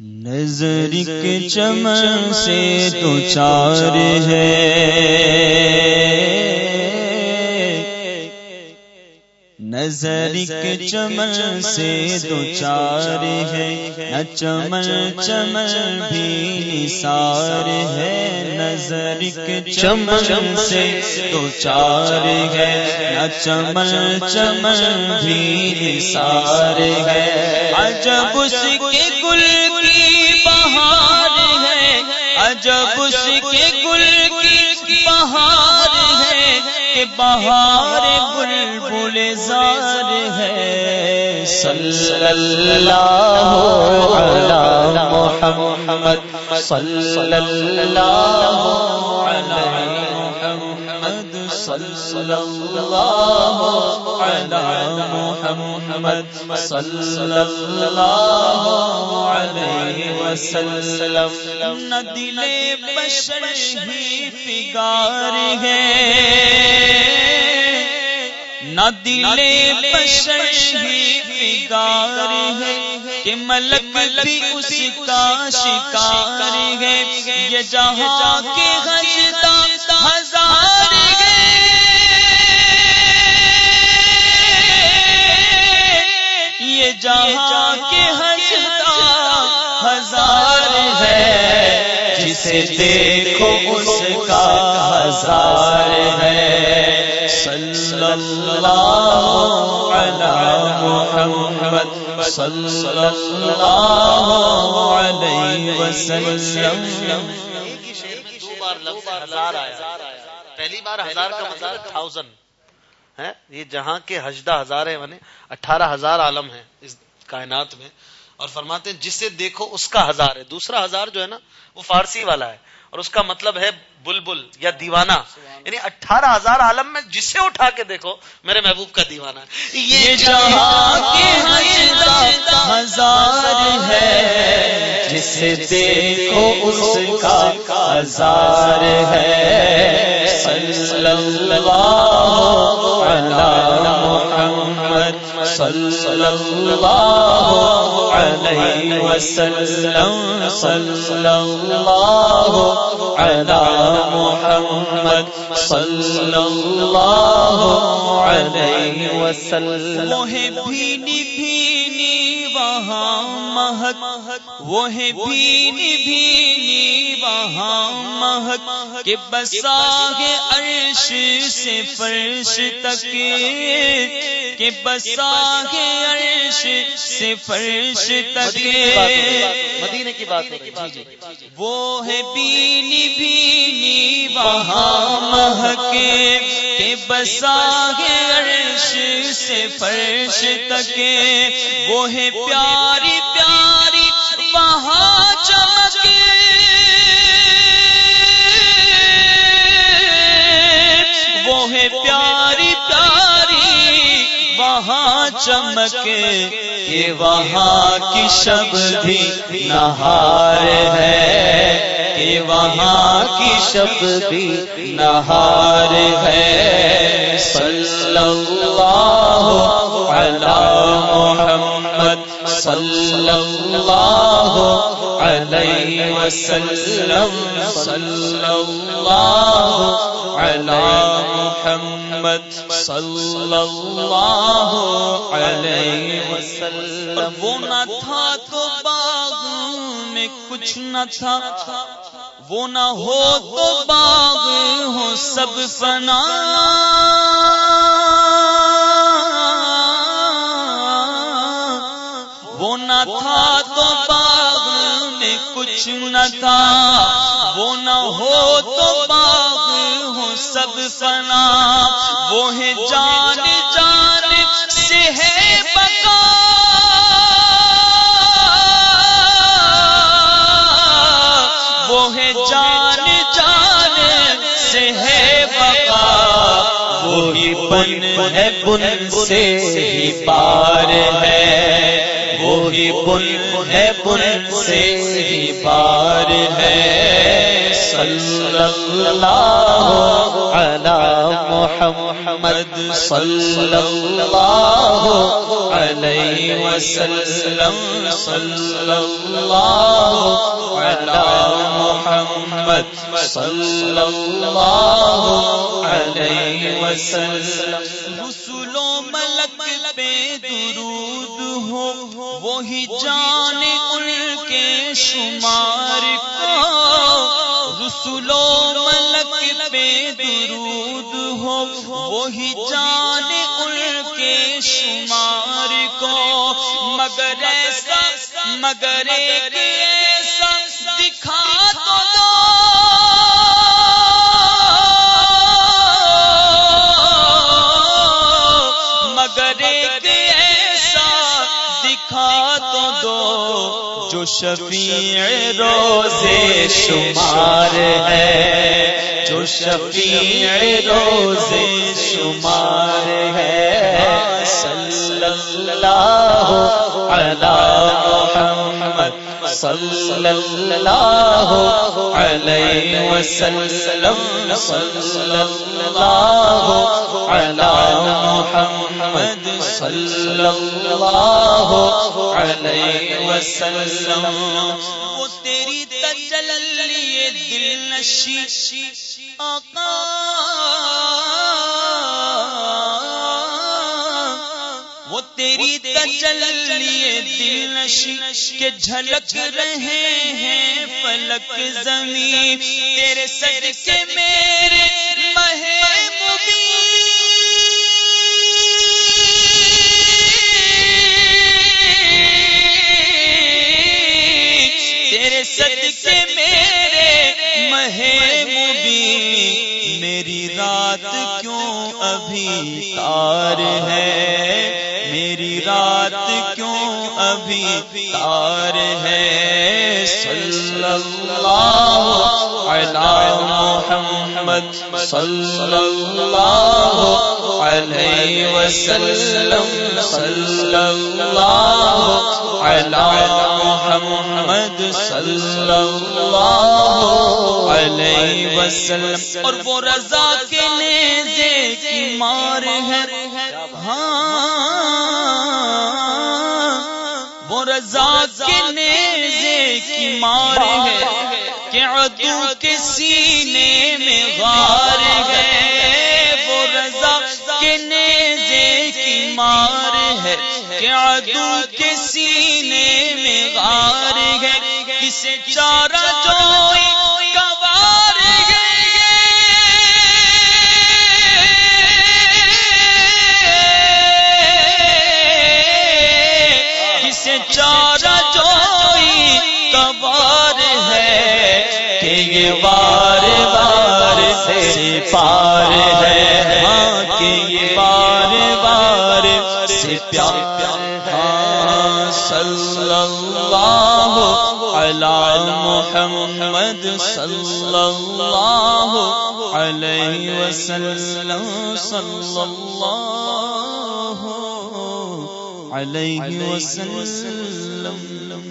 نظر کے چمن سے تو چار ہے۔ نظر کے چمن سے دو چار ہے۔ چمن چمن بھی نثار ہے۔ نظر کے چمن سے دو چار ہے۔ چمن چمن بھی نثار ہے۔ عجب اس کے گل عجب اس کے گل کی بہار ہے کہ بہار بل بل زار ہے صلی اللہ علی محمد صلی اللہ علی محمد صلی اللہ علی محمد صلی اللہ علیہ وسلم نہ دل بشر ہی ہے نہ دل بشر ہی ہے کہ ملک بھی اس کا شکار ہے، یہ جہاں کے ہزتا دیکھو اس کا ہزار ہے۔ صلی اللہ علی محمد صلی اللہ علیہ وسلم۔ دو بار لفظ ہزار آیا پہلی بار ہزار کا مطلب تھاؤزینڈ ہے۔ یہ جہاں کے ہجدہ ہزار ہیں مانے اٹھارہ ہزار عالم ہیں اس کائنات میں۔ اور فرماتے ہیں جسے دیکھو اس کا ہزار ہے۔ دوسرا ہزار جو ہے نا وہ فارسی والا ہے۔ اور اس کا مطلب ہے بلبل یا دیوانہ۔ یعنی اٹھارہ ہزار عالم میں جسے اٹھا کے دیکھو میرے محبوب کا دیوانہ یہ ہزار ہے جسے دیکھو اس کا ہزار ہے۔ صلی اللہ علی محمد صلی اللہ علیہ وسلم، صلی اللہ علی محمد، صلی اللہ علیہ وسلم۔ وہ بھینی بھینی وہاں مہک وہ بھینی بھینی وہاں مہک کہ بساگ عرش سے فرش تک کہ بساگ عرش سے فرش تک مدینے کی بات وہ ہے بینی بینی وہاں مہکے کہ بساگ عرش سے فرش تک وہ ہے پیاری چمکے، یہ وہاں کی شب بھی نہار ہے۔ کہ وہاں کی شب بھی نہار ہے۔ صلی اللہ علی محمد صلی اللہ علیہ وسلم۔ صلی اللہ علی محمد صلی اللہ علیہ وسلم. وہ نہ تھا تو باغ میں کچھ نہ تھا. وہ نہ ہو تو باغ ہو سب فنا. وہ نہ تھا تو باغ میں کچھ نہ تھا. سب فنا، وہ ہے جان جان سے ہے بقا۔ وہ ہے جان جان سے ہے بقا۔ وہی بن ہے بن سے ہی پار ہے۔ وہی بن ہے بن سے ہی پار ہے۔ صلی اللہ علی محمد صلی اللہ علیہ وسلم. صلی اللہ محمد صلی اللہ علیہ وسلم ملک پہ درود ہو، وہی جان ان کے شمار کو رسولو ملک پہ درود ہو، وہی جان ان کے شمار کو۔ مگر ایسا، مگر ایک شفیع روزے شمار ہے، جو شفیع روزے شمار ہے۔ صلی اللہ علی محمد، صلی اللہ علیہ وسلم، صلی اللہ علی محمد صلی اللہ علیہ وسلم. وہ تیری تجلی دل نشی. آقا. وہ تیری تجلی دل نشی. کے جھلک رہے ہیں فلک زمین. تیرے صدقے میرے تیرے ہے، میری رات کیوں ابھی تار ہے؟ صلی اللہ علی محمد صلی اللہ علیہ وسلم صلی اللہ علی محمد صلی اللہ علیہ وسلم، اور وہ رضا کے نیزے کی مار ہے۔ وہ رضا کے نیزے کی مار ہے کہ عدو کے سینے میں غار ہے۔ وہ رضا کے نیزے کی مار ہے کہ عدو کے سینے میں غار ہے۔ کسے چارہ کسے چارہ جوئی کبار ہے کہ یہ بار بار سے پار ہے۔ ہاں کہ یہ بار سے پیار ہاں صلی اللہ علی محمد صلی اللہ علیہ وسلم۔ صلی اللہ علیہ وسلم.